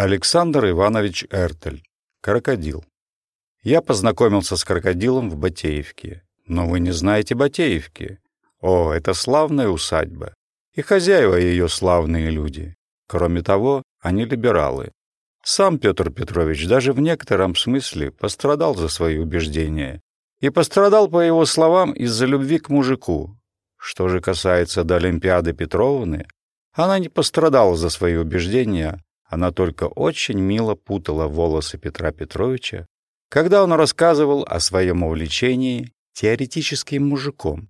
Александр Иванович Эртель. Крокодил. Я познакомился с крокодилом в Батеевке. Но вы не знаете Батеевки. О, это славная усадьба. И хозяева ее славные люди. Кроме того, они либералы. Сам Петр Петрович даже в некотором смысле пострадал за свои убеждения. И пострадал, по его словам, из-за любви к мужику. Что же касается до Олимпиады Петровны, она не пострадала за свои убеждения, она только очень мило путала волосы Петра Петровича, когда он рассказывал о своем увлечении теоретическим мужиком,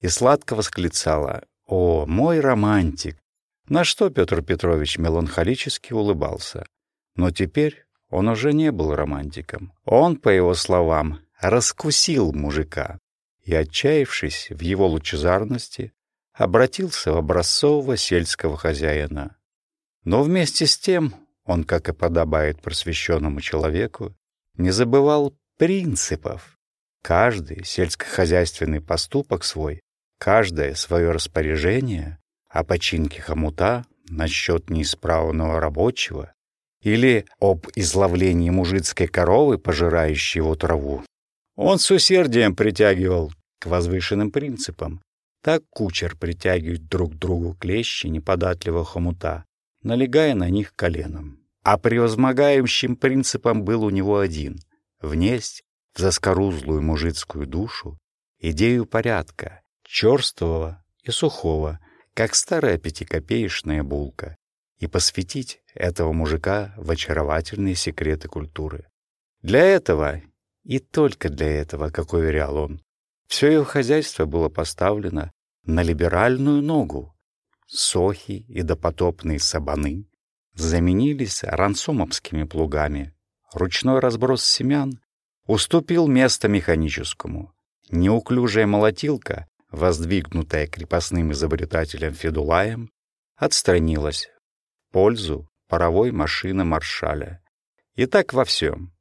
и сладко восклицала «О, мой романтик!», на что Петр Петрович меланхолически улыбался. Но теперь он уже не был романтиком. Он, по его словам, раскусил мужика и, отчаявшись в его лучезарности, обратился в образцового сельского хозяина. Но вместе с тем он, как и подобает просвещенному человеку, не забывал принципов. Каждый сельскохозяйственный поступок свой, каждое свое распоряжение о починке хомута насчет неисправного рабочего или об изловлении мужицкой коровы, пожирающей его траву, он с усердием притягивал к возвышенным принципам. Так кучер притягивает друг к другу клещи неподатливого хомута, налегая на них коленом. А превозмогающим принципом был у него один — внесть в заскорузлую мужицкую душу идею порядка, черствого и сухого, как старая пятикопеечная булка, и посвятить этого мужика в очаровательные секреты культуры. Для этого, и только для этого, как уверял он, все его хозяйство было поставлено на либеральную ногу, сохи и допотопные сабаны заменились рансомовскими плугами. Ручной разброс семян уступил место механическому. Неуклюжая молотилка, воздвигнутая крепостным изобретателем Федулаем, отстранилась в пользу паровой машины маршаля. И так во всем.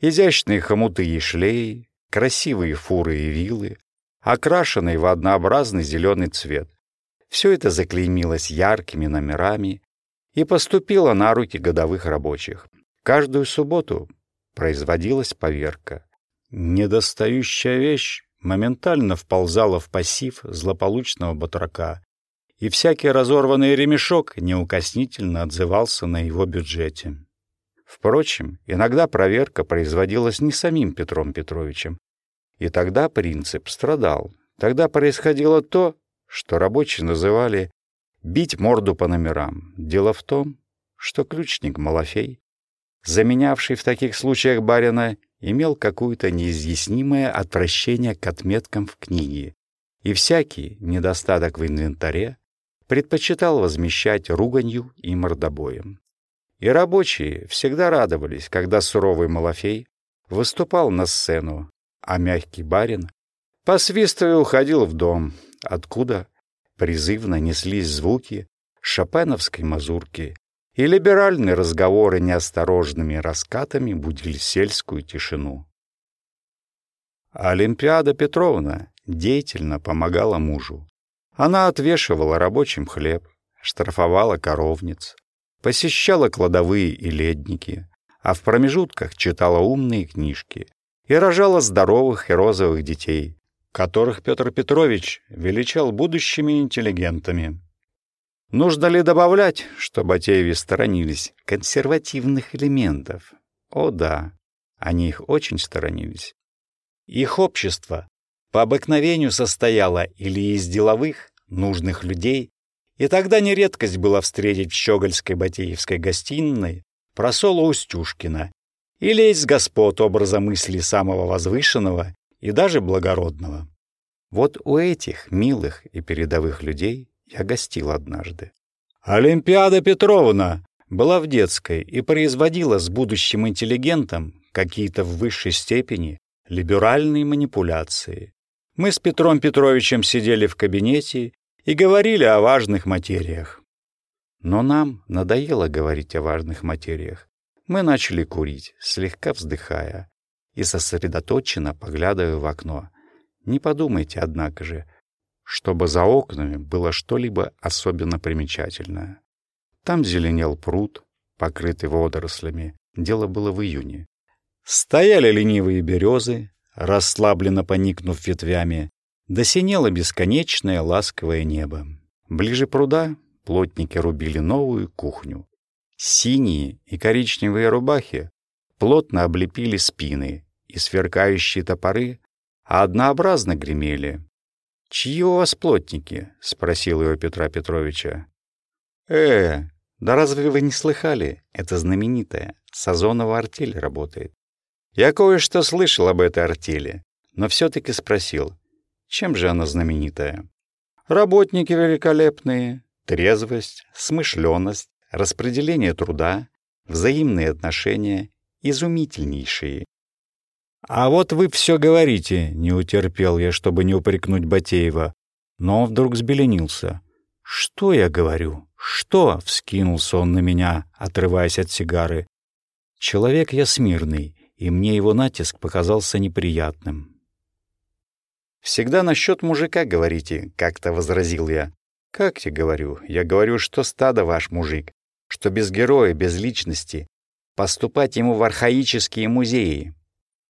Изящные хомуты и шлеи, красивые фуры и вилы, окрашенные в однообразный зеленый цвет, все это заклеймилось яркими номерами и поступило на руки годовых рабочих. Каждую субботу производилась поверка. Недостающая вещь моментально вползала в пассив злополучного батрака, и всякий разорванный ремешок неукоснительно отзывался на его бюджете. Впрочем, иногда проверка производилась не самим Петром Петровичем, и тогда принцип страдал. Тогда происходило то, что рабочие называли «бить морду по номерам». Дело в том, что ключник Малафей, заменявший в таких случаях барина, имел какое-то неизъяснимое отвращение к отметкам в книге, и всякий недостаток в инвентаре предпочитал возмещать руганью и мордобоем. И рабочие всегда радовались, когда суровый Малафей выступал на сцену, а мягкий барин, посвистывая, уходил в дом, откуда призывно неслись звуки шопеновской мазурки, и либеральные разговоры неосторожными раскатами будили сельскую тишину. Олимпиада Петровна деятельно помогала мужу. Она отвешивала рабочим хлеб, штрафовала коровниц, посещала кладовые и ледники, а в промежутках читала умные книжки и рожала здоровых и розовых детей, которых Петр Петрович величал будущими интеллигентами. Нужно ли добавлять, что Батееви сторонились консервативных элементов? О да, они их очень сторонились. Их общество по обыкновению состояло или из деловых, нужных людей, и тогда не редкость было встретить в Щегольской Батеевской гостиной просола Устюшкина или из господ образа мысли самого возвышенного и даже благородного. Вот у этих милых и передовых людей я гостил однажды. Олимпиада Петровна была в детской и производила с будущим интеллигентом какие-то в высшей степени либеральные манипуляции. Мы с Петром Петровичем сидели в кабинете и говорили о важных материях. Но нам надоело говорить о важных материях. Мы начали курить, слегка вздыхая и сосредоточенно поглядывая в окно. Не подумайте, однако же, чтобы за окнами было что-либо особенно примечательное. Там зеленел пруд, покрытый водорослями. Дело было в июне. Стояли ленивые березы, расслабленно поникнув ветвями, досинело бесконечное ласковое небо. Ближе пруда плотники рубили новую кухню. Синие и коричневые рубахи плотно облепили спины, и сверкающие топоры однообразно гремели. «Чьи у вас плотники?» — спросил его Петра Петровича. «Э, да разве вы не слыхали? Это знаменитая. Сазонова артель работает. Я кое-что слышал об этой артели, но все-таки спросил, чем же она знаменитая? Работники великолепные, трезвость, смышленность, распределение труда, взаимные отношения изумительнейшие. «А вот вы все говорите», — не утерпел я, чтобы не упрекнуть Батеева, но вдруг взбеленился. «Что я говорю? Что?» — вскинулся он на меня, отрываясь от сигары. «Человек я смирный, и мне его натиск показался неприятным». «Всегда насчет мужика говорите», — как-то возразил я. «Как тебе говорю? Я говорю, что стадо ваш мужик, что без героя, без личности, поступать ему в архаические музеи.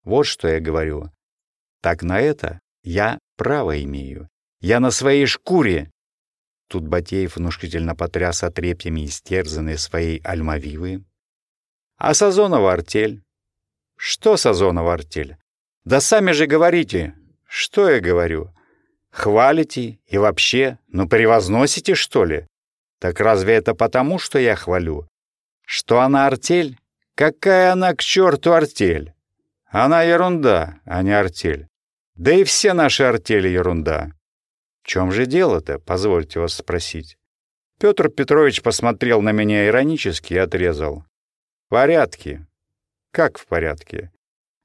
Вот что я говорю. Так на это я право имею. Я на своей шкуре. Тут Батеев внушительно потряс отрепьями истерзанной своей альмавивы. А Сазонова артель? Что Сазонова артель? Да сами же говорите. Что я говорю? Хвалите и вообще, ну превозносите, что ли? Так разве это потому, что я хвалю? Что она артель? Какая она к черту артель? Она ерунда, а не артель. Да и все наши артели ерунда. В чем же дело-то, позвольте вас спросить? Петр Петрович посмотрел на меня иронически и отрезал. «В порядке». «Как в порядке?»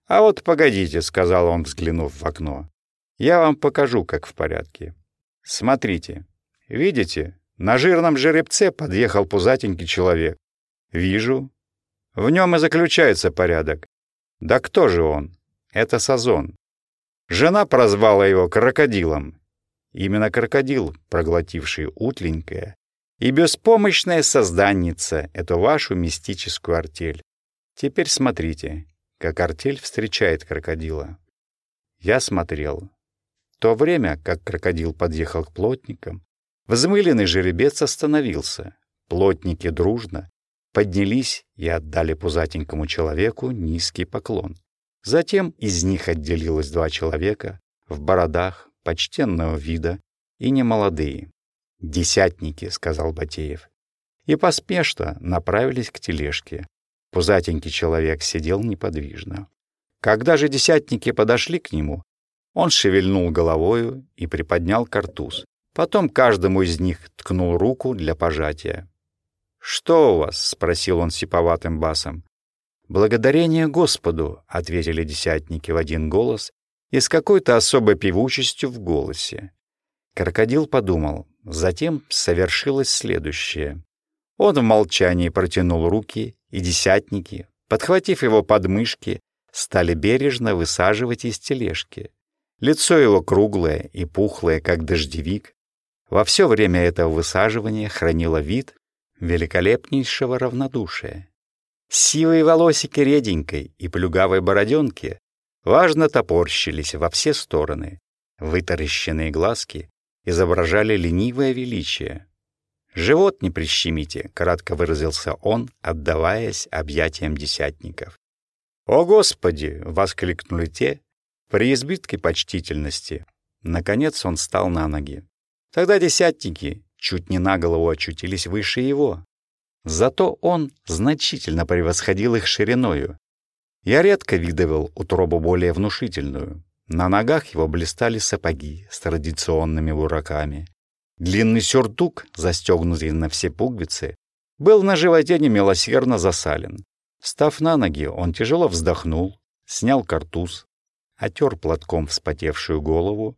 «А вот погодите», — сказал он, взглянув в окно. «Я вам покажу, как в порядке. Смотрите. Видите, на жирном жеребце подъехал пузатенький человек. Вижу. В нем и заключается порядок. Да кто же он? Это Сазон. Жена прозвала его крокодилом. Именно крокодил, проглотивший утленькое, и беспомощная созданница эту вашу мистическую артель. Теперь смотрите, как артель встречает крокодила. Я смотрел. В то время, как крокодил подъехал к плотникам, взмыленный жеребец остановился. Плотники дружно, поднялись и отдали пузатенькому человеку низкий поклон. Затем из них отделилось два человека в бородах, почтенного вида и немолодые. «Десятники», — сказал Батеев. И поспешно направились к тележке. Пузатенький человек сидел неподвижно. Когда же десятники подошли к нему, он шевельнул головою и приподнял картуз. Потом каждому из них ткнул руку для пожатия. «Что у вас?» — спросил он сиповатым басом. «Благодарение Господу», — ответили десятники в один голос и с какой-то особой певучестью в голосе. Крокодил подумал, затем совершилось следующее. Он в молчании протянул руки, и десятники, подхватив его подмышки, стали бережно высаживать из тележки. Лицо его круглое и пухлое, как дождевик, во все время этого высаживания хранило вид, великолепнейшего равнодушия. Сивые волосики реденькой и плюгавой бороденки важно топорщились во все стороны. Вытаращенные глазки изображали ленивое величие. «Живот не прищемите», — кратко выразился он, отдаваясь объятиям десятников. «О, Господи!» — воскликнули те при избытке почтительности. Наконец он встал на ноги. Тогда десятники, чуть не на голову очутились выше его. Зато он значительно превосходил их шириною. Я редко видывал утробу более внушительную. На ногах его блистали сапоги с традиционными бураками. Длинный сюртук, застегнутый на все пуговицы, был на животе немилосердно засален. Став на ноги, он тяжело вздохнул, снял картуз, отер платком вспотевшую голову,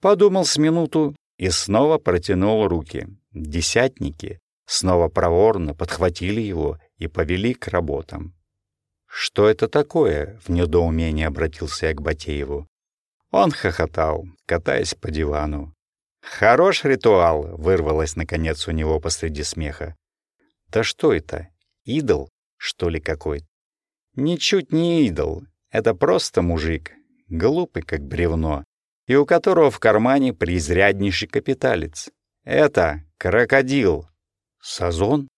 подумал с минуту и снова протянул руки. Десятники снова проворно подхватили его и повели к работам. «Что это такое?» — в недоумении обратился я к Батееву. Он хохотал, катаясь по дивану. «Хорош ритуал!» — вырвалось, наконец, у него посреди смеха. «Да что это? Идол, что ли, какой-то? Ничуть не идол. Это просто мужик, глупый, как бревно, и у которого в кармане преизряднейший капиталец. Это крокодил. Сазон?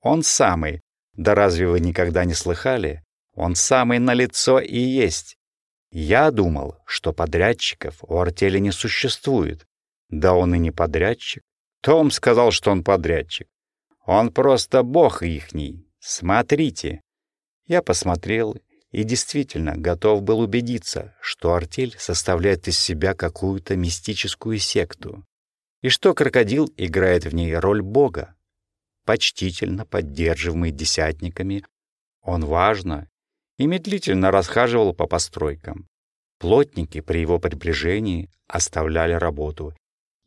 Он самый. Да разве вы никогда не слыхали? Он самый на лицо и есть. Я думал, что подрядчиков у артели не существует. Да он и не подрядчик. Том сказал, что он подрядчик. Он просто бог ихний. Смотрите. Я посмотрел и действительно готов был убедиться, что артель составляет из себя какую-то мистическую секту, и что крокодил играет в ней роль бога. Почтительно поддерживаемый десятниками, он важно и медлительно расхаживал по постройкам. Плотники при его приближении оставляли работу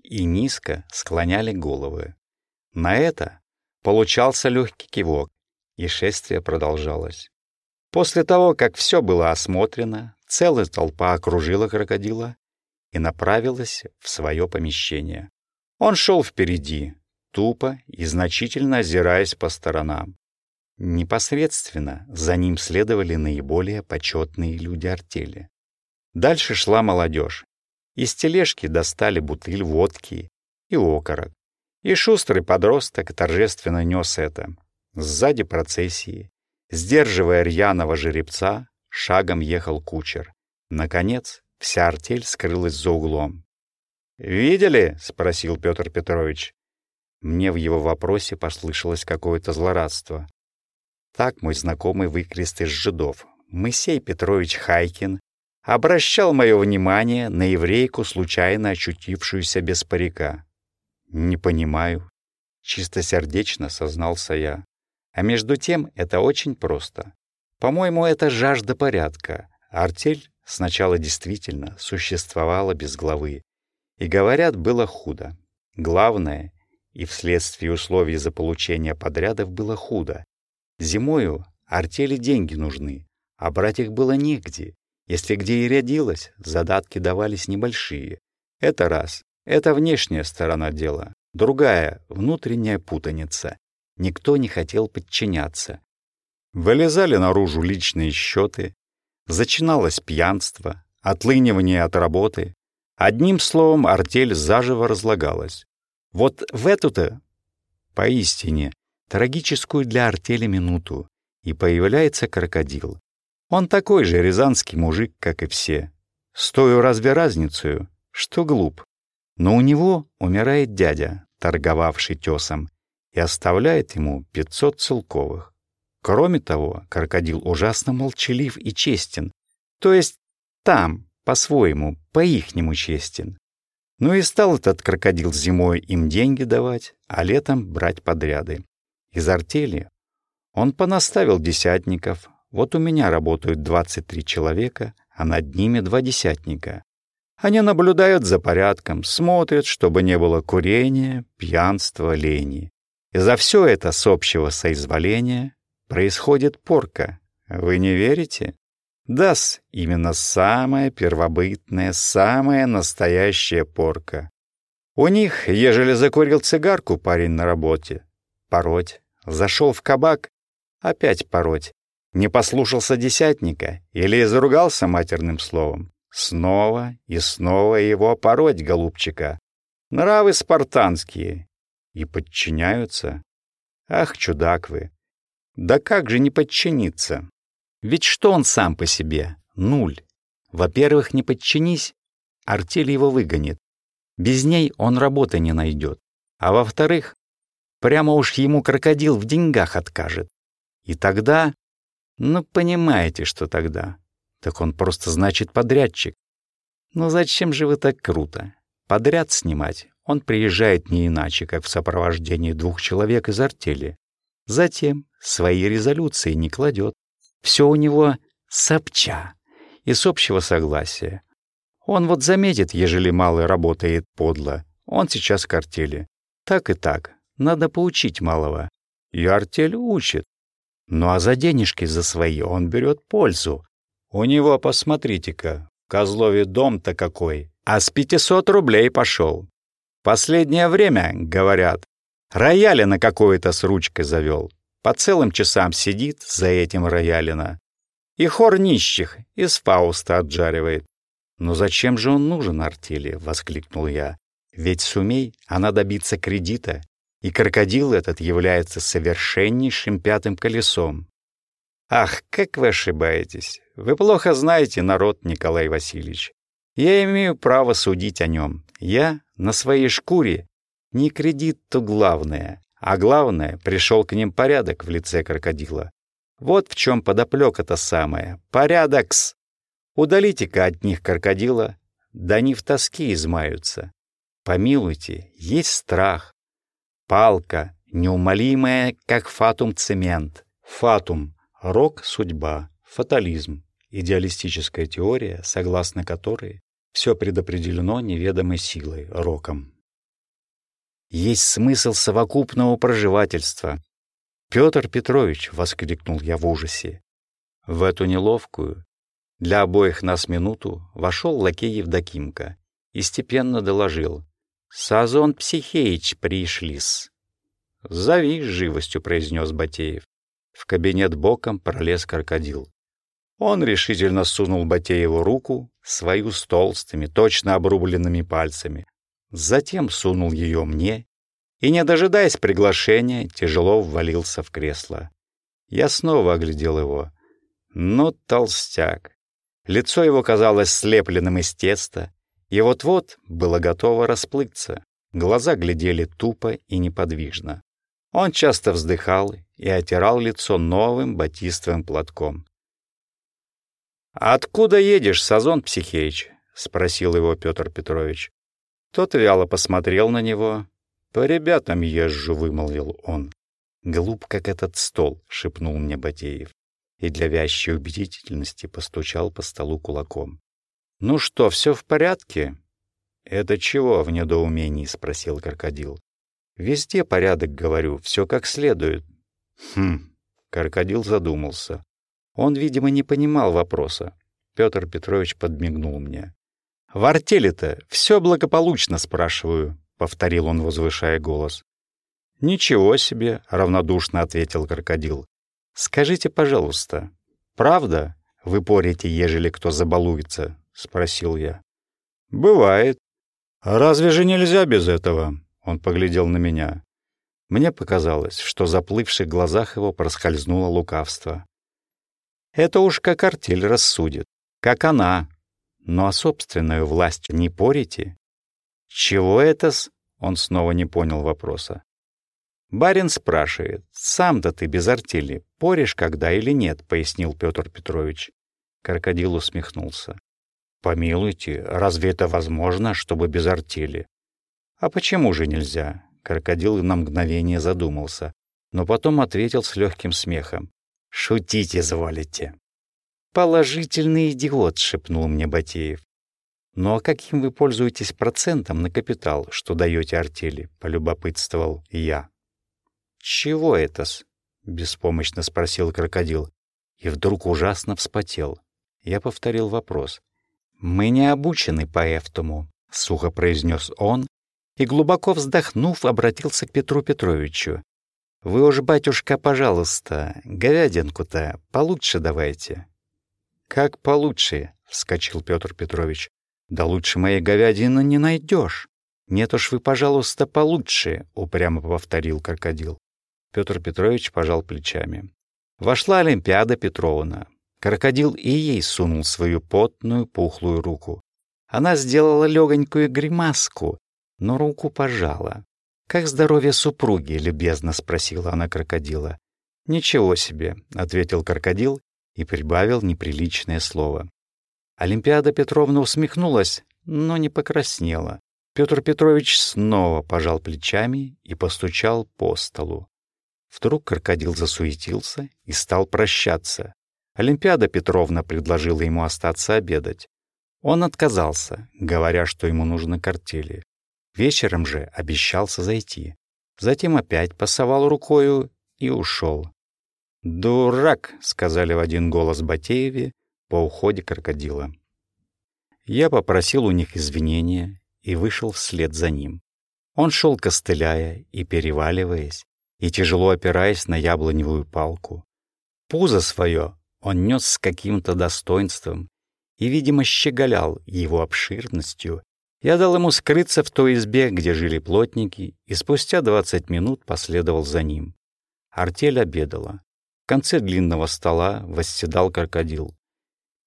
и низко склоняли головы. На это получался легкий кивок, и шествие продолжалось. После того, как все было осмотрено, целая толпа окружила крокодила и направилась в свое помещение. Он шел впереди, тупо и значительно озираясь по сторонам. Непосредственно за ним следовали наиболее почетные люди артели. Дальше шла молодежь. Из тележки достали бутыль водки и окорок. И шустрый подросток торжественно нес это. Сзади процессии, сдерживая рьяного жеребца, шагом ехал кучер. Наконец, вся артель скрылась за углом. «Видели?» — спросил Петр Петрович. Мне в его вопросе послышалось какое-то злорадство. Так мой знакомый выкрест из жидов, Моисей Петрович Хайкин, обращал мое внимание на еврейку, случайно очутившуюся без парика. «Не понимаю», — чистосердечно сознался я. А между тем это очень просто. По-моему, это жажда порядка. Артель сначала действительно существовала без главы. И, говорят, было худо. Главное, и вследствие условий за получение подрядов было худо. Зимою артели деньги нужны, а брать их было негде. Если где и рядилось, задатки давались небольшие. Это раз. Это внешняя сторона дела. Другая — внутренняя путаница. Никто не хотел подчиняться. Вылезали наружу личные счеты. Зачиналось пьянство, отлынивание от работы. Одним словом, артель заживо разлагалась. Вот в эту-то, поистине, трагическую для артели минуту и появляется крокодил. Он такой же рязанский мужик, как и все. Стою разве разницу, что глуп. Но у него умирает дядя, торговавший тесом, и оставляет ему 500 целковых. Кроме того, крокодил ужасно молчалив и честен, то есть там, по-своему, по-ихнему честен. Ну и стал этот крокодил зимой им деньги давать, а летом брать подряды. Из артели он понаставил десятников, вот у меня работают 23 человека, а над ними два десятника. Они наблюдают за порядком, смотрят, чтобы не было курения, пьянства, лени. И за все это с общего соизволения происходит порка. Вы не верите? Дас именно самая первобытная, самая настоящая порка. У них, ежели закурил цигарку парень на работе, пороть. Зашел в кабак, опять пороть. Не послушался десятника или заругался матерным словом. Снова и снова его пороть, голубчика. Нравы спартанские. И подчиняются. Ах, чудак вы! Да как же не подчиниться? Ведь что он сам по себе? Нуль. Во-первых, не подчинись, артель его выгонит. Без ней он работы не найдет. А во-вторых, прямо уж ему крокодил в деньгах откажет. И тогда... Ну, понимаете, что тогда? Так он просто значит подрядчик. Ну зачем же вы так круто? Подряд снимать он приезжает не иначе, как в сопровождении двух человек из артели. Затем свои резолюции не кладет. Все у него сопча и с общего согласия. Он вот заметит, ежели малый работает подло. Он сейчас к артели. Так и так. Надо поучить малого. И артель учит. Ну а за денежки за свои он берет пользу. У него, посмотрите-ка, в Козлове дом-то какой, а с 500 рублей пошел. Последнее время, говорят, рояли на какое-то с ручкой завел. по целым часам сидит за этим роялина. И хор нищих из Фауста отжаривает. «Но зачем же он нужен артели?» — воскликнул я. «Ведь сумей она добиться кредита, и крокодил этот является совершеннейшим пятым колесом. Ах, как вы ошибаетесь! Вы плохо знаете народ, Николай Васильевич. Я имею право судить о нем. Я на своей шкуре. Не кредит то главное, а главное, пришел к ним порядок в лице крокодила. Вот в чем подоплека-то самая. Порядокс! Удалите-ка от них крокодила, да они в тоске измаются. Помилуйте, есть страх. Палка, неумолимая, как фатум цемент. Фатум — рок, судьба, фатализм, идеалистическая теория, согласно которой все предопределено неведомой силой, роком. Есть смысл совокупного проживательства. «Петр Петрович!» — воскликнул я в ужасе. В эту неловкую, для обоих нас минуту вошел лакей Евдокимка и степенно доложил. «Сазон Психеич пришли-с». «Зови», — живостью произнес Батеев. В кабинет боком пролез крокодил. Он решительно сунул Батееву руку, свою с толстыми, точно обрубленными пальцами. Затем сунул ее мне и, не дожидаясь приглашения, тяжело ввалился в кресло. Я снова оглядел его. Ну, толстяк. Лицо его казалось слепленным из теста, и вот-вот было готово расплыться. Глаза глядели тупо и неподвижно. Он часто вздыхал и отирал лицо новым батистовым платком. «Откуда едешь, Сазон Психеич?» — спросил его Петр Петрович. Тот вяло посмотрел на него. «По ребятам езжу», — вымолвил он. «Глуп, как этот стол», — шепнул мне Батеев и для вящей убедительности постучал по столу кулаком. «Ну что, все в порядке?» «Это чего?» — в недоумении спросил крокодил. «Везде порядок, говорю, все как следует». «Хм...» — крокодил задумался. Он, видимо, не понимал вопроса. Петр Петрович подмигнул мне. «В артели-то все благополучно, спрашиваю», — повторил он, возвышая голос. «Ничего себе», — равнодушно ответил крокодил. «Скажите, пожалуйста, правда вы порите, ежели кто забалуется?» — спросил я. «Бывает. А разве же нельзя без этого?» Он поглядел на меня. Мне показалось, что в заплывших глазах его проскользнуло лукавство. «Это уж как артель рассудит, как она. Но а собственную власть не порите?» «Чего это-с?» Он снова не понял вопроса. Барин спрашивает, сам-то ты без артели, порешь когда или нет, пояснил Петр Петрович. Крокодил усмехнулся. Помилуйте, разве это возможно, чтобы без артели? А почему же нельзя? Крокодил на мгновение задумался, но потом ответил с легким смехом. «Шутите, звалите». «Положительный идиот», — шепнул мне Батеев. «Ну а каким вы пользуетесь процентом на капитал, что даете артели?» — полюбопытствовал я. «Чего это-с?» — беспомощно спросил крокодил. И вдруг ужасно вспотел. Я повторил вопрос. «Мы не обучены по этому», — сухо произнес он, и, глубоко вздохнув, обратился к Петру Петровичу. «Вы уж, батюшка, пожалуйста, говядинку-то получше давайте». «Как получше?» — вскочил Петр Петрович. «Да лучше моей говядины не найдешь». «Нет уж вы, пожалуйста, получше», — упрямо повторил крокодил. Петр Петрович пожал плечами. Вошла Олимпиада Петровна. Крокодил и ей сунул свою потную пухлую руку. Она сделала легонькую гримаску, но руку пожала. «Как здоровье супруги?» — любезно спросила она крокодила. «Ничего себе», — ответил крокодил и прибавил неприличное слово. Олимпиада Петровна усмехнулась, но не покраснела. Петр Петрович снова пожал плечами и постучал по столу. Вдруг крокодил засуетился и стал прощаться. Олимпиада Петровна предложила ему остаться обедать. Он отказался, говоря, что ему нужно картели. Вечером же обещался зайти. Затем опять пасовал рукою и ушел. «Дурак!» — сказали в один голос Батееве по уходе крокодила. Я попросил у них извинения и вышел вслед за ним. Он шел костыляя и переваливаясь, и тяжело опираясь на яблоневую палку. Пузо свое он нес с каким-то достоинством и, видимо, щеголял его обширностью. Я дал ему скрыться в той избе, где жили плотники, и спустя двадцать минут последовал за ним. Артель обедала. В конце длинного стола восседал крокодил.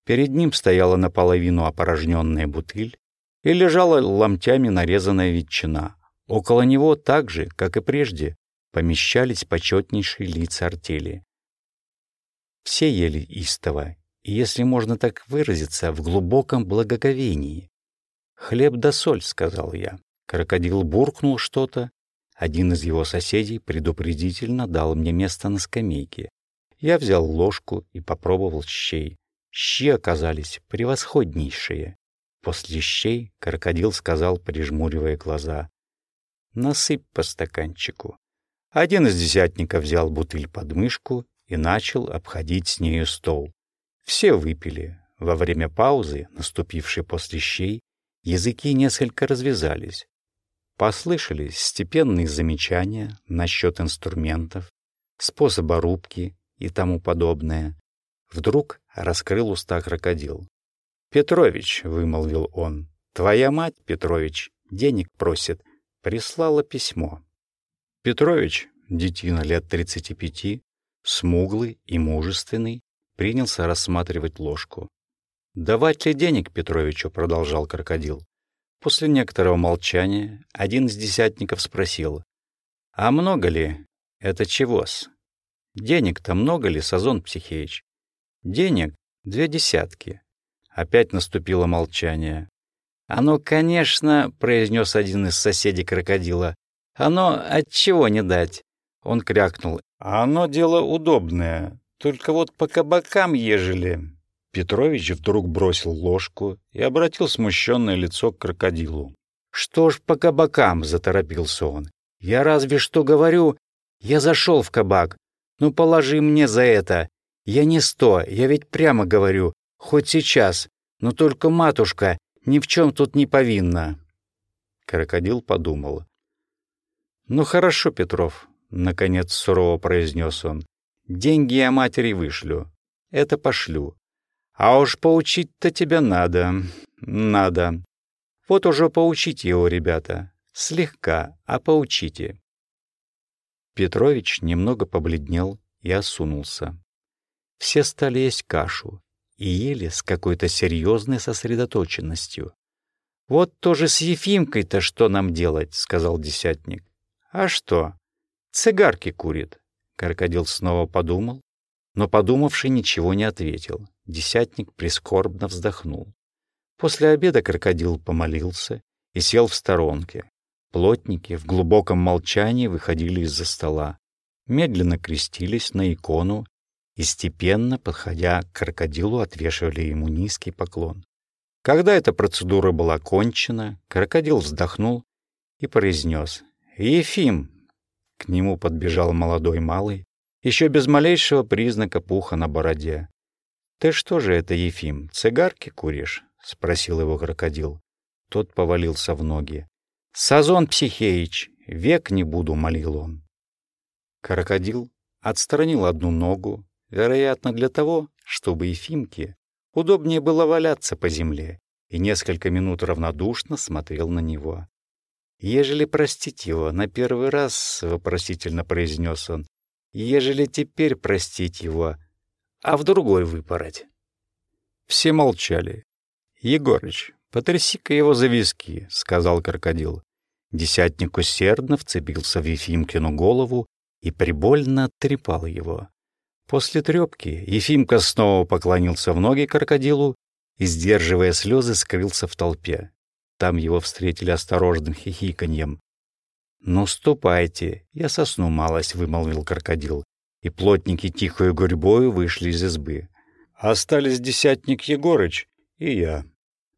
Перед ним стояла наполовину опорожненная бутыль и лежала ломтями нарезанная ветчина. Около него так же, как и прежде, помещались почетнейшие лица артели. Все ели истово, и, если можно так выразиться, в глубоком благоговении. «Хлеб да соль», — сказал я. Крокодил буркнул что-то. Один из его соседей предупредительно дал мне место на скамейке. Я взял ложку и попробовал щей. Щи оказались превосходнейшие. После щей крокодил сказал, прижмуривая глаза. «Насыпь по стаканчику». Один из десятников взял бутыль под мышку и начал обходить с нею стол. Все выпили. Во время паузы, наступившей после щей, языки несколько развязались. Послышались степенные замечания насчет инструментов, способа рубки и тому подобное. Вдруг раскрыл уста крокодил. «Петрович», — вымолвил он, — «твоя мать, Петрович, денег просит, прислала письмо». Петрович, детина лет тридцати пяти, смуглый и мужественный, принялся рассматривать ложку. «Давать ли денег Петровичу?» — продолжал крокодил. После некоторого молчания один из десятников спросил, «А много ли? Это чего-с? Денег-то много ли, Сазон Психеич?» «Денег две десятки». Опять наступило молчание. «Оно, конечно», — произнес один из соседей крокодила, «оно от чего не дать?» Он крякнул. «Оно дело удобное, только вот по кабакам ежели...» Петрович вдруг бросил ложку и обратил смущенное лицо к крокодилу. «Что ж по кабакам?» — заторопился он. «Я разве что говорю, я зашел в кабак. Ну, положи мне за это. Я не сто, я ведь прямо говорю, хоть сейчас. Но только матушка ни в чем тут не повинна». Крокодил подумал. «Ну хорошо, Петров», — наконец сурово произнес он. «Деньги я матери вышлю. Это пошлю. А уж поучить-то тебя надо. Надо. Вот уже поучите его, ребята. Слегка, а поучите». Петрович немного побледнел и осунулся. Все стали есть кашу и ели с какой-то серьезной сосредоточенностью. «Вот тоже с Ефимкой-то что нам делать?» — сказал десятник. «А что? Цигарки курит». Крокодил снова подумал, но подумавший ничего не ответил. Десятник прискорбно вздохнул. После обеда крокодил помолился и сел в сторонке. Плотники в глубоком молчании выходили из-за стола, медленно крестились на икону и степенно, подходя к крокодилу, отвешивали ему низкий поклон. Когда эта процедура была кончена, крокодил вздохнул и произнес «Ефим!» К нему подбежал молодой малый, еще без малейшего признака пуха на бороде. «Ты что же это, Ефим, цигарки куришь?» — спросил его крокодил. Тот повалился в ноги. «Сазон Психеич, век не буду», — молил он. Крокодил отстранил одну ногу, вероятно, для того, чтобы Ефимке удобнее было валяться по земле, и несколько минут равнодушно смотрел на него. «Ежели простить его на первый раз», — вопросительно произнес он, «ежели теперь простить его, а в другой выпороть. Все молчали. «Егорыч, потряси-ка его за виски», — сказал крокодил. Десятник усердно вцепился в Ефимкину голову и прибольно оттрепал его. После трепки Ефимка снова поклонился в ноги крокодилу и, сдерживая слезы, скрылся в толпе. Там его встретили осторожным хихиканьем. «Ну, ступайте, я сосну малость», — вымолвил крокодил и плотники тихою гурьбою вышли из избы. Остались десятник Егорыч и я.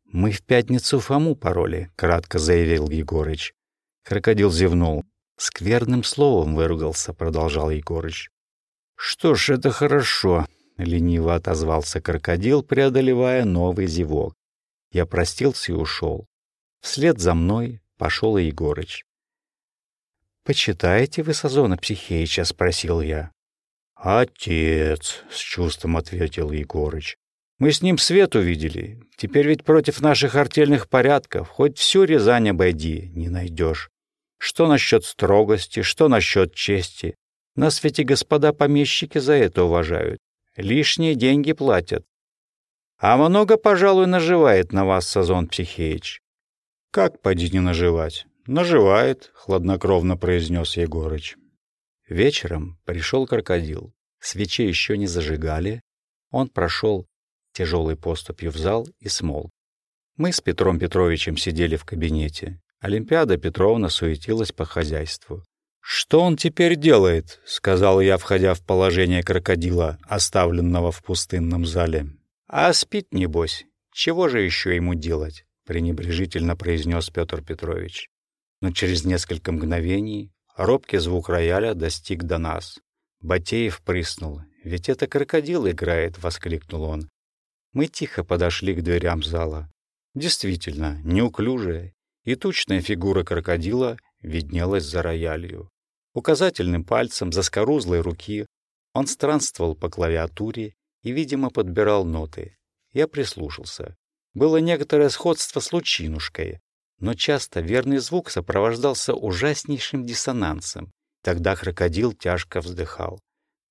«Мы в пятницу Фому пароли», — кратко заявил Егорыч. Крокодил зевнул. «Скверным словом выругался», — продолжал Егорыч. «Что ж, это хорошо», — лениво отозвался крокодил, преодолевая новый зевок. Я простился и ушел. Вслед за мной пошел и Егорыч. «Почитаете вы Сазона Психеича?» — спросил я. «Отец», — с чувством ответил Егорыч. «Мы с ним свет увидели. Теперь ведь против наших артельных порядков хоть всю Рязань обойди, не найдешь. Что насчет строгости, что насчет чести? Нас ведь и господа помещики за это уважают. Лишние деньги платят. А много, пожалуй, наживает на вас Сазон Психеич. Как поди не наживать? Наживает, хладнокровно произнес Егорыч. Вечером пришел крокодил. Свечи еще не зажигали. Он прошел тяжелой поступью в зал и смолк. Мы с Петром Петровичем сидели в кабинете. Олимпиада Петровна суетилась по хозяйству. «Что он теперь делает?» — сказал я, входя в положение крокодила, оставленного в пустынном зале. «А спит, небось. Чего же еще ему делать?» — пренебрежительно произнес Петр Петрович. Но через несколько мгновений робкий звук рояля достиг до нас. Батеев приснул. «Ведь это крокодил играет!» — воскликнул он. Мы тихо подошли к дверям зала. Действительно, неуклюжая и тучная фигура крокодила виднелась за роялью. Указательным пальцем заскорузлой руки он странствовал по клавиатуре и, видимо, подбирал ноты. Я прислушался. Было некоторое сходство с лучинушкой, но часто верный звук сопровождался ужаснейшим диссонансом. Тогда крокодил тяжко вздыхал.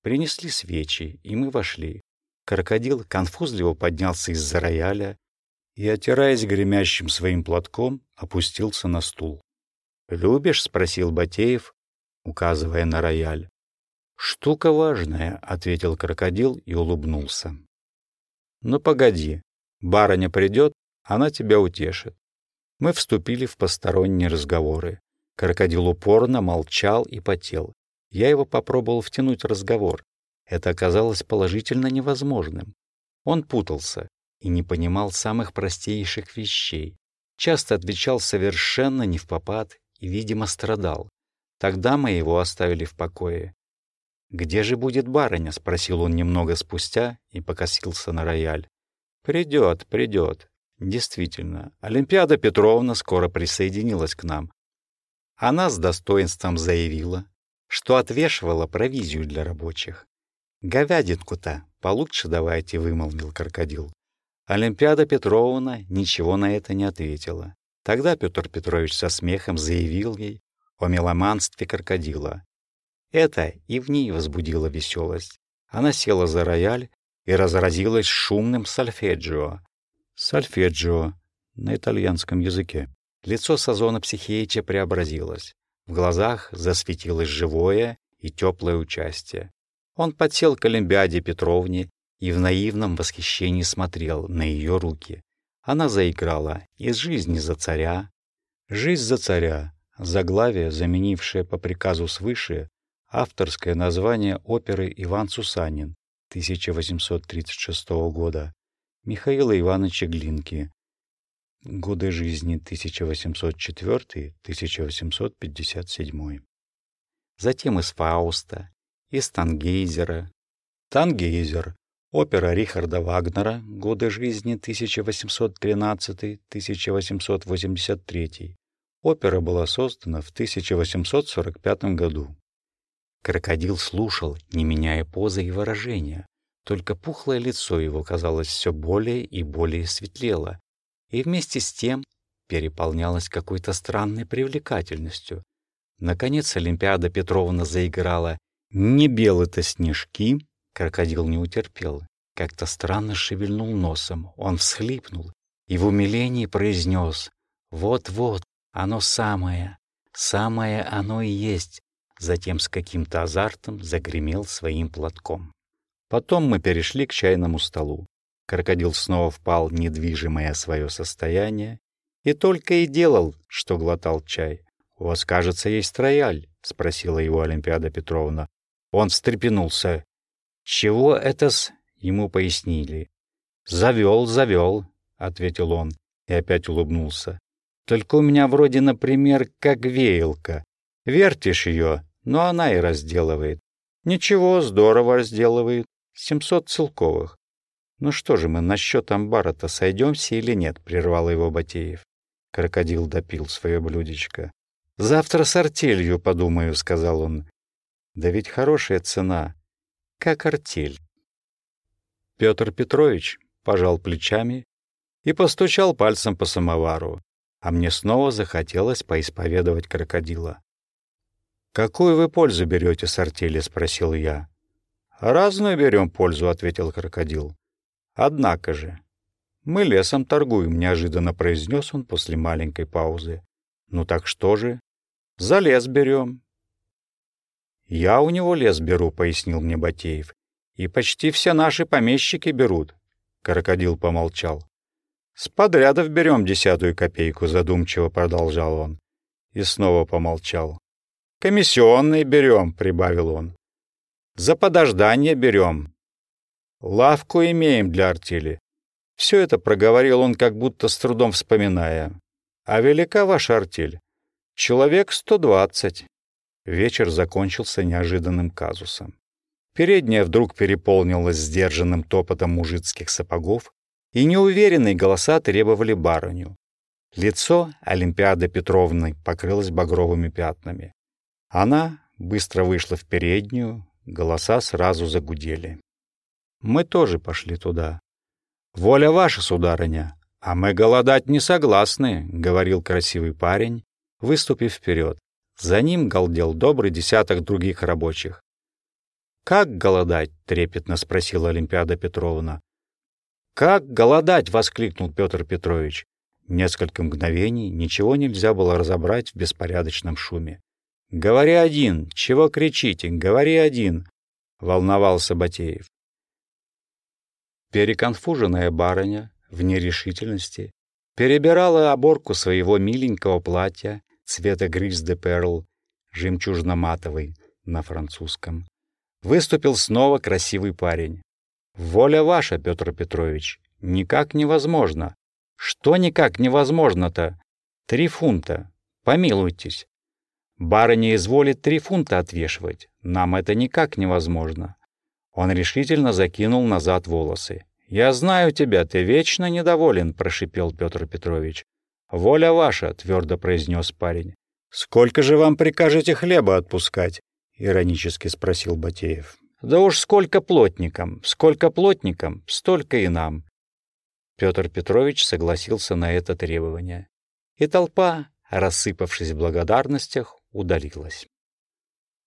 Принесли свечи, и мы вошли. Крокодил конфузливо поднялся из-за рояля и, отираясь гремящим своим платком, опустился на стул. «Любишь?» — спросил Батеев, указывая на рояль. «Штука важная», — ответил крокодил и улыбнулся. «Ну, погоди, барыня придет, она тебя утешит. Мы вступили в посторонние разговоры. Крокодил упорно молчал и потел. Я его попробовал втянуть в разговор. Это оказалось положительно невозможным. Он путался и не понимал самых простейших вещей. Часто отвечал совершенно не в попад и, видимо, страдал. Тогда мы его оставили в покое. «Где же будет барыня?» — спросил он немного спустя и покосился на рояль. «Придет, придет. Действительно, Олимпиада Петровна скоро присоединилась к нам. Она с достоинством заявила, что отвешивала провизию для рабочих. «Говядинку-то получше давайте», — вымолвил крокодил. Олимпиада Петровна ничего на это не ответила. Тогда Петр Петрович со смехом заявил ей о меломанстве крокодила. Это и в ней возбудило веселость. Она села за рояль и разразилась шумным сольфеджио, Сольфеджио на итальянском языке. Лицо Сазона Психеича преобразилось. В глазах засветилось живое и теплое участие. Он подсел к Олимпиаде Петровне и в наивном восхищении смотрел на ее руки. Она заиграла «Из жизни за царя». «Жизнь за царя» — заглавие, заменившее по приказу свыше авторское название оперы «Иван Сусанин» 1836 года Михаила Ивановича Глинки. Годы жизни 1804-1857. Затем из Фауста, из Тангейзера. Тангейзер — опера Рихарда Вагнера, годы жизни 1813-1883. Опера была создана в 1845 году. Крокодил слушал, не меняя позы и выражения. Только пухлое лицо его, казалось, все более и более светлело, и вместе с тем переполнялось какой-то странной привлекательностью. Наконец Олимпиада Петровна заиграла «Не белы-то снежки», крокодил не утерпел, как-то странно шевельнул носом, он всхлипнул и в умилении произнес «Вот-вот, оно самое, самое оно и есть», затем с каким-то азартом загремел своим платком. Потом мы перешли к чайному столу. Крокодил снова впал в недвижимое свое состояние и только и делал, что глотал чай. «У вас, кажется, есть рояль?» — спросила его Олимпиада Петровна. Он встрепенулся. «Чего это-с?» — ему пояснили. «Завел, завел», — ответил он и опять улыбнулся. «Только у меня вроде, например, как веялка. Вертишь ее, но она и разделывает. Ничего, здорово разделывает. Семьсот целковых. Ну что же мы насчет амбара-то сойдемся или нет, прервал его Батеев. Крокодил допил свое блюдечко. «Завтра с артелью подумаю», — сказал он. «Да ведь хорошая цена, как артель». Петр Петрович пожал плечами и постучал пальцем по самовару, а мне снова захотелось поисповедовать крокодила. «Какую вы пользу берете с артели?» — спросил я. «Разную берем пользу», — ответил крокодил. «Однако же, мы лесом торгуем», — неожиданно произнес он после маленькой паузы. «Ну так что же? За лес берем». «Я у него лес беру», — пояснил мне Батеев. «И почти все наши помещики берут», — крокодил помолчал. «С подрядов берем десятую копейку», — задумчиво продолжал он. И снова помолчал. «Комиссионные берем», — прибавил он. «За подождание берем. Лавку имеем для артели». Все это проговорил он, как будто с трудом вспоминая. «А велика ваша артель?» «Человек сто двадцать». Вечер закончился неожиданным казусом. Передняя вдруг переполнилась сдержанным топотом мужицких сапогов, и неуверенные голоса требовали барыню. Лицо Олимпиады Петровны покрылось багровыми пятнами. Она быстро вышла в переднюю, голоса сразу загудели. Мы тоже пошли туда. «Воля ваша, сударыня, а мы голодать не согласны», — говорил красивый парень, выступив вперед. За ним галдел добрый десяток других рабочих. «Как голодать?» — трепетно спросила Олимпиада Петровна. «Как голодать?» — воскликнул Петр Петрович. Несколько мгновений ничего нельзя было разобрать в беспорядочном шуме. «Говори один! Чего кричите? Говори один!» — волновался Батеев. Переконфуженная барыня в нерешительности перебирала оборку своего миленького платья цвета грис де перл, жемчужно-матовый на французском. Выступил снова красивый парень. Воля ваша, Петр Петрович, никак невозможно. Что никак невозможно-то? Три фунта. Помилуйтесь. Барыня изволит три фунта отвешивать. Нам это никак невозможно. Он решительно закинул назад волосы. «Я знаю тебя, ты вечно недоволен», — прошипел Петр Петрович. «Воля ваша», — твердо произнес парень. «Сколько же вам прикажете хлеба отпускать?» — иронически спросил Батеев. Да уж сколько плотникам, сколько плотникам, столько и нам. Петр Петрович согласился на это требование. И толпа, рассыпавшись в благодарностях, удалилась.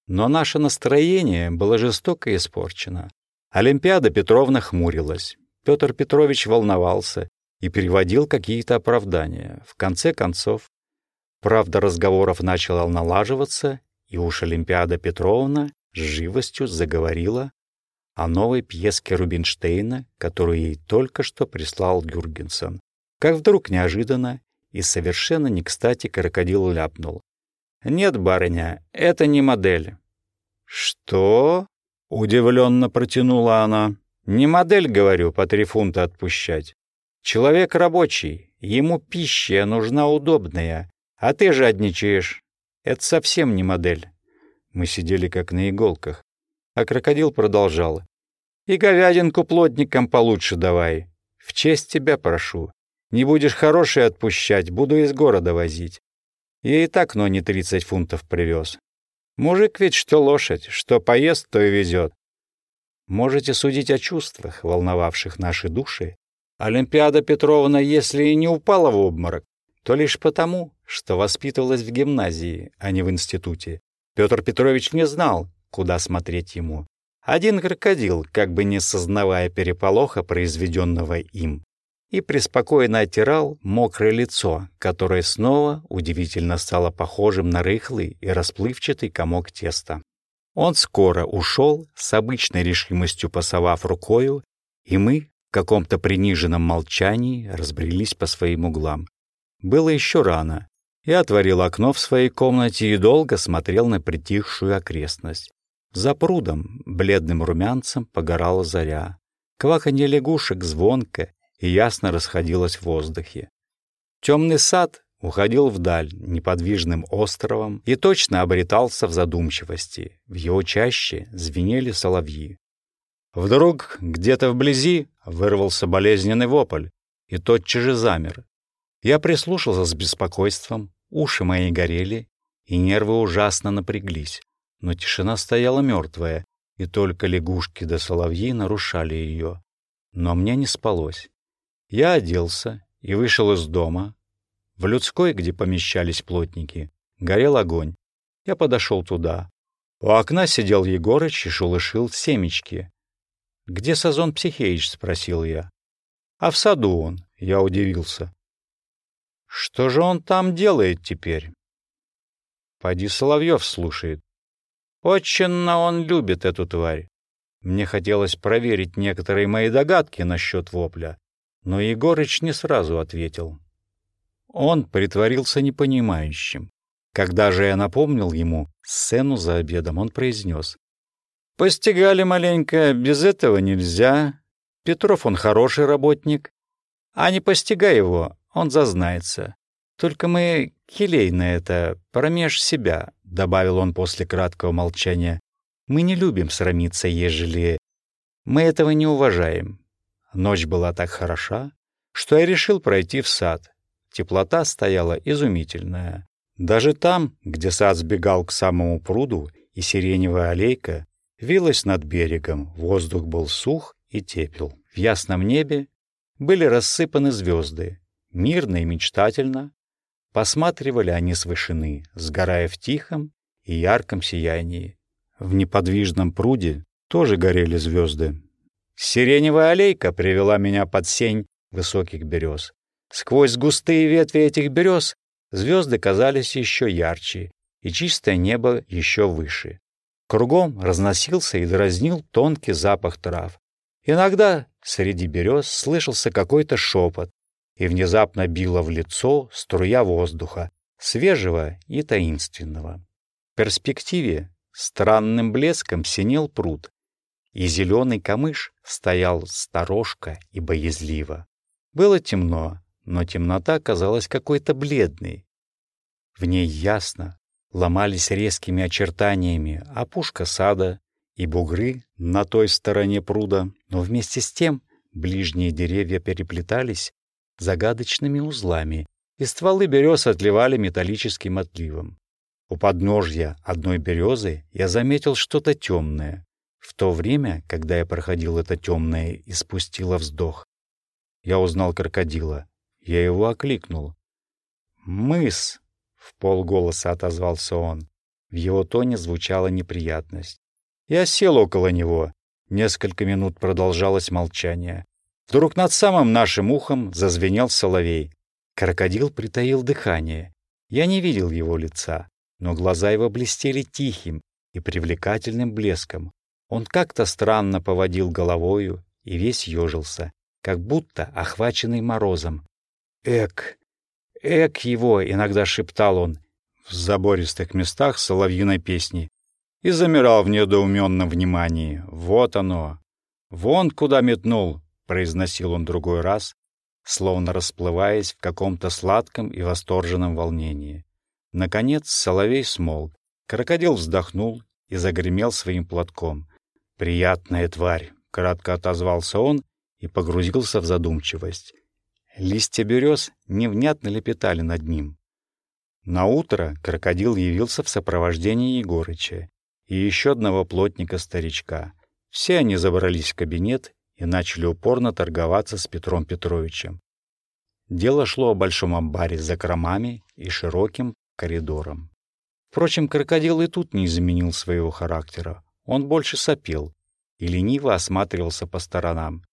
Но наше настроение было жестоко испорчено. Олимпиада Петровна хмурилась. Петр Петрович волновался и переводил какие-то оправдания. В конце концов, правда разговоров начала налаживаться, и уж Олимпиада Петровна с живостью заговорила о новой пьеске Рубинштейна, которую ей только что прислал Гюргенсен. Как вдруг неожиданно и совершенно не кстати крокодил ляпнул. «Нет, барыня, это не модель». «Что?» — удивленно протянула она. «Не модель, говорю, по три фунта отпущать. Человек рабочий, ему пища нужна удобная, а ты жадничаешь. Это совсем не модель». Мы сидели как на иголках. А крокодил продолжал. «И говядинку плотникам получше давай. В честь тебя прошу. Не будешь хороший отпущать, буду из города возить. Я и так, но не тридцать фунтов привез. Мужик ведь что лошадь, что поест, то и везет. Можете судить о чувствах, волновавших наши души. Олимпиада Петровна, если и не упала в обморок, то лишь потому, что воспитывалась в гимназии, а не в институте. Петр Петрович не знал, куда смотреть ему. Один крокодил, как бы не сознавая переполоха, произведенного им, и преспокойно оттирал мокрое лицо, которое снова удивительно стало похожим на рыхлый и расплывчатый комок теста. Он скоро ушел, с обычной решимостью пасовав рукою, и мы в каком-то приниженном молчании разбрелись по своим углам. Было еще рано, я отворил окно в своей комнате и долго смотрел на притихшую окрестность. За прудом, бледным румянцем, погорала заря. Кваканье лягушек звонко и ясно расходилось в воздухе. Темный сад уходил вдаль неподвижным островом и точно обретался в задумчивости. В его чаще звенели соловьи. Вдруг где-то вблизи вырвался болезненный вопль, и тотчас же замер. Я прислушался с беспокойством, уши мои горели, и нервы ужасно напряглись. Но тишина стояла мертвая, и только лягушки да соловьи нарушали ее. Но мне не спалось. Я оделся и вышел из дома. В людской, где помещались плотники, горел огонь. Я подошел туда. У окна сидел Егорыч и шелушил семечки. «Где Сазон Психеич?» — спросил я. «А в саду он», — я удивился. «Что же он там делает теперь?» «Поди Соловьев слушает. Очень он любит эту тварь. Мне хотелось проверить некоторые мои догадки насчет вопля, но Егорыч не сразу ответил. Он притворился непонимающим. Когда же я напомнил ему сцену за обедом, он произнес. «Постигали маленько, без этого нельзя. Петров он хороший работник. А не постигай его, он зазнается. Только мы келейно это, промеж себя, — добавил он после краткого молчания. Мы не любим срамиться, ежели... Мы этого не уважаем. Ночь была так хороша, что я решил пройти в сад. Теплота стояла изумительная. Даже там, где сад сбегал к самому пруду, и сиреневая аллейка вилась над берегом, воздух был сух и тепел. В ясном небе были рассыпаны звезды. Мирно и мечтательно посматривали они с вышины, сгорая в тихом и ярком сиянии. В неподвижном пруде тоже горели звезды. Сиреневая аллейка привела меня под сень высоких берез. Сквозь густые ветви этих берез звезды казались еще ярче, и чистое небо еще выше. Кругом разносился и дразнил тонкий запах трав. Иногда среди берез слышался какой-то шепот, и внезапно била в лицо струя воздуха, свежего и таинственного. В перспективе странным блеском синел пруд, и зеленый камыш стоял сторожко и боязливо. Было темно, но темнота казалась какой-то бледной. В ней ясно ломались резкими очертаниями опушка сада и бугры на той стороне пруда, но вместе с тем ближние деревья переплетались загадочными узлами, и стволы берез отливали металлическим отливом. У подножья одной березы я заметил что-то темное. В то время, когда я проходил это темное и спустила вздох, я узнал крокодила. Я его окликнул. «Мыс!» — в полголоса отозвался он. В его тоне звучала неприятность. Я сел около него. Несколько минут продолжалось молчание. Вдруг над самым нашим ухом зазвенел соловей. Крокодил притаил дыхание. Я не видел его лица, но глаза его блестели тихим и привлекательным блеском. Он как-то странно поводил головою и весь ежился, как будто охваченный морозом. «Эк! Эк его!» — иногда шептал он в забористых местах соловьиной песни и замирал в недоуменном внимании. «Вот оно! Вон куда метнул!» — произносил он другой раз, словно расплываясь в каком-то сладком и восторженном волнении. Наконец соловей смолк, крокодил вздохнул и загремел своим платком. «Приятная тварь!» — кратко отозвался он и погрузился в задумчивость. Листья берез невнятно лепетали над ним. На утро крокодил явился в сопровождении Егорыча и еще одного плотника-старичка. Все они забрались в кабинет и начали упорно торговаться с Петром Петровичем. Дело шло о большом амбаре с закромами и широким коридором. Впрочем, крокодил и тут не изменил своего характера. Он больше сопел и лениво осматривался по сторонам.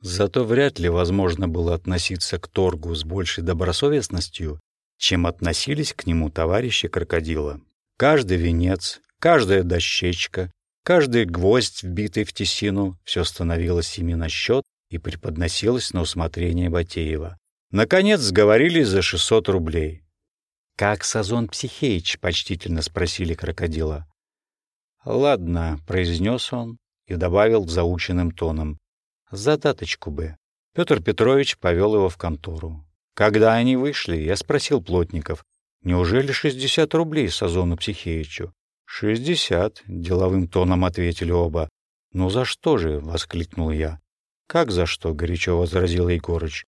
Зато вряд ли возможно было относиться к торгу с большей добросовестностью, чем относились к нему товарищи крокодила. Каждый венец, каждая дощечка, Каждый гвоздь, вбитый в тесину, все становилось ими на счет и преподносилось на усмотрение Батеева. Наконец сговорились за 600 рублей. «Как Сазон Психеич?» — почтительно спросили крокодила. «Ладно», — произнес он и добавил заученным тоном. «Задаточку бы». Петр Петрович повел его в контору. Когда они вышли, я спросил плотников, неужели 60 рублей Сазону Психеичу? «Шестьдесят», — деловым тоном ответили оба. «Ну за что же?» — воскликнул я. «Как за что?» — горячо возразил Егорыч.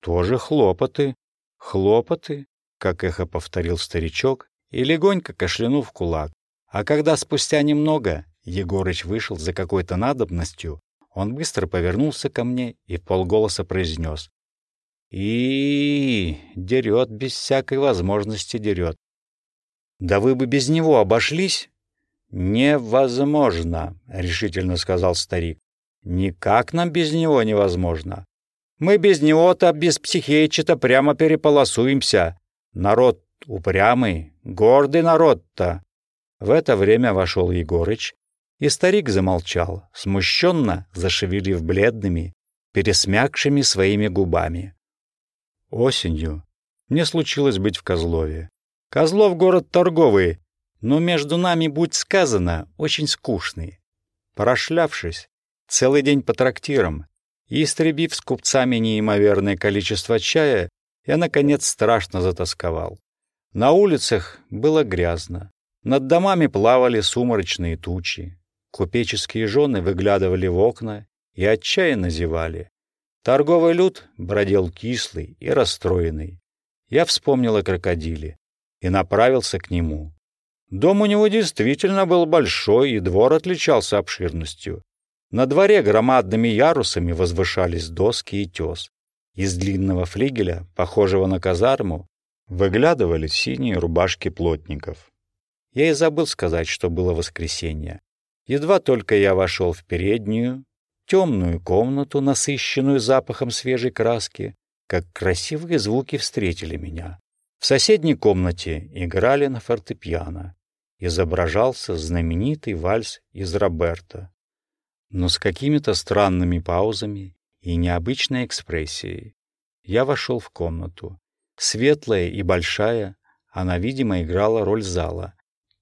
«Тоже хлопоты». «Хлопоты?» — как эхо повторил старичок и легонько кашлянул в кулак. А когда спустя немного Егорыч вышел за какой-то надобностью, он быстро повернулся ко мне и полголоса произнес. И дерет без всякой возможности дерет. Да вы бы без него обошлись? Невозможно, решительно сказал старик. Никак нам без него невозможно. Мы без него-то, без психеича-то прямо переполосуемся. Народ упрямый, гордый народ-то. В это время вошел Егорыч, и старик замолчал, смущенно зашевелив бледными, пересмякшими своими губами. Осенью мне случилось быть в Козлове. Козлов — город торговый, но между нами, будь сказано, очень скучный. Прошлявшись, целый день по трактирам, и истребив с купцами неимоверное количество чая, я, наконец, страшно затасковал. На улицах было грязно. Над домами плавали сумрачные тучи. Купеческие жены выглядывали в окна и отчаянно зевали. Торговый люд бродил кислый и расстроенный. Я вспомнил о крокодиле и направился к нему. Дом у него действительно был большой, и двор отличался обширностью. На дворе громадными ярусами возвышались доски и тес. Из длинного флигеля, похожего на казарму, выглядывали синие рубашки плотников. Я и забыл сказать, что было воскресенье. Едва только я вошел в переднюю, темную комнату, насыщенную запахом свежей краски, как красивые звуки встретили меня. В соседней комнате играли на фортепиано. Изображался знаменитый вальс из Роберта но с какими-то странными паузами и необычной экспрессией. Я вошел в комнату. Светлая и большая, она, видимо, играла роль зала.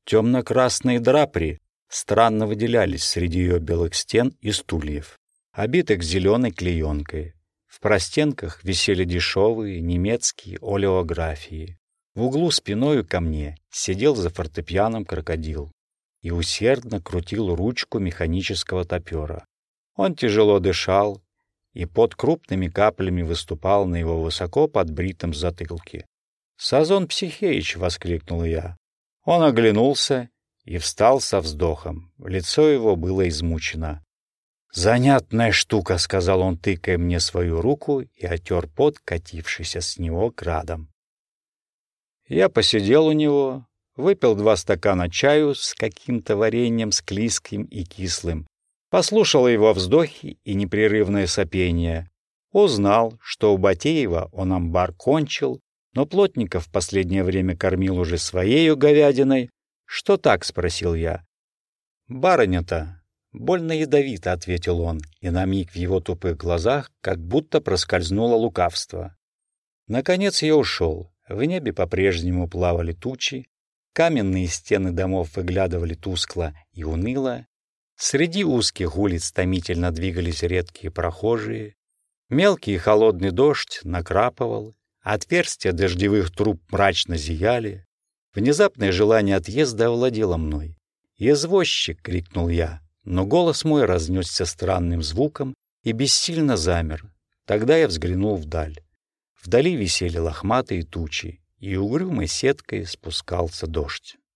Темно-красные драпри странно выделялись среди ее белых стен и стульев, обитых зеленой клеенкой. В простенках висели дешевые немецкие олеографии. В углу спиною ко мне сидел за фортепианом крокодил и усердно крутил ручку механического топера. Он тяжело дышал, и под крупными каплями выступал на его высоко подбритом затылке. «Сазон Психеич!» — воскликнул я. Он оглянулся и встал со вздохом. Лицо его было измучено. «Занятная штука», — сказал он, тыкая мне свою руку и отер пот, катившийся с него градом. Я посидел у него, выпил два стакана чаю с каким-то вареньем склизким и кислым, послушал его вздохи и непрерывное сопение, узнал, что у Батеева он амбар кончил, но Плотников в последнее время кормил уже своею говядиной. «Что так?» — спросил я. «Барыня-то больно ядовито», — ответил он, и на миг в его тупых глазах как будто проскользнуло лукавство. Наконец я ушел. В небе по-прежнему плавали тучи, Каменные стены домов выглядывали тускло и уныло. Среди узких улиц томительно двигались редкие прохожие. Мелкий холодный дождь накрапывал, отверстия дождевых труб мрачно зияли. Внезапное желание отъезда овладело мной. «Извозчик!» — крикнул я, но голос мой разнесся странным звуком и бессильно замер. Тогда я взглянул вдаль. Вдали висели лохматые тучи, и угрюмой сеткой спускался дождь.